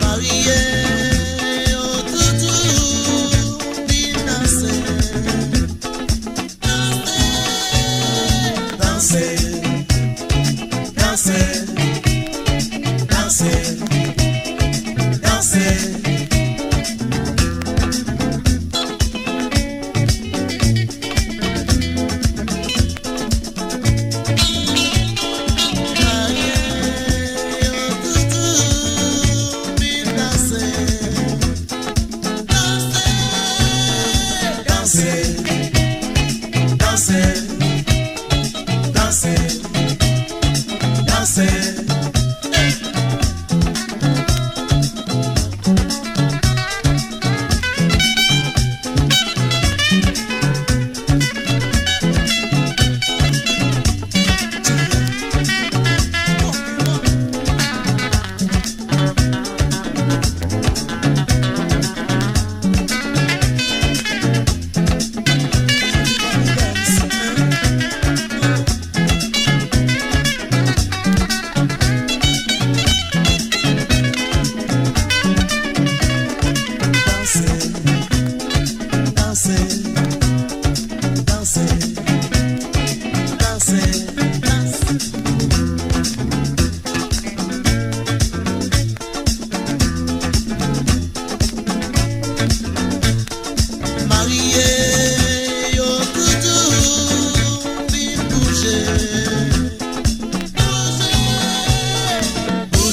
Marié òtútù você.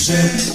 jeito.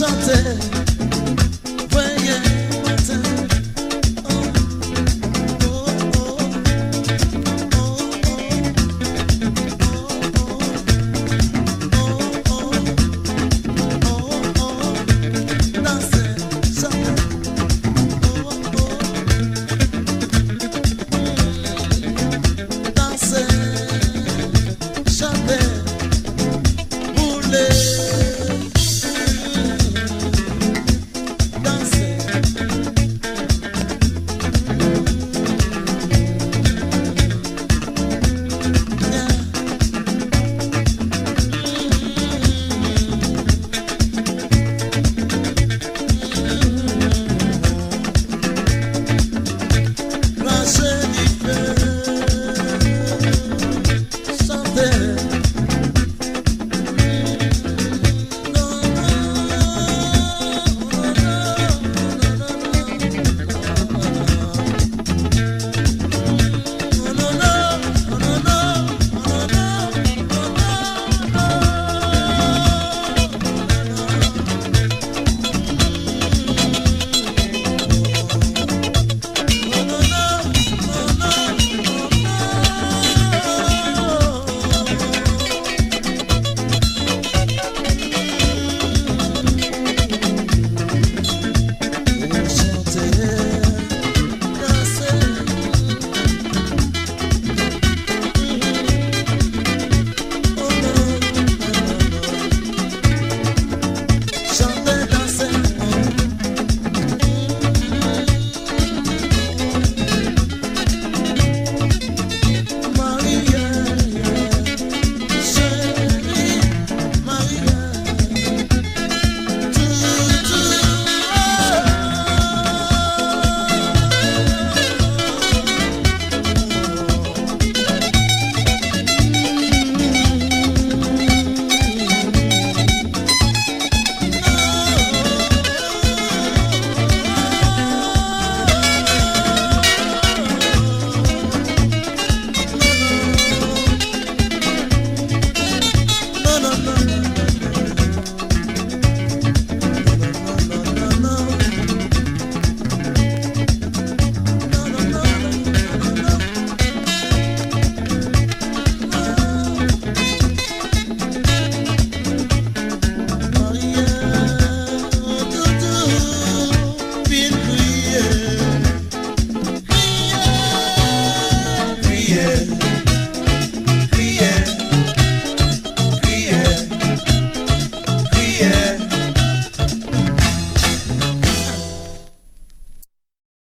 chanter.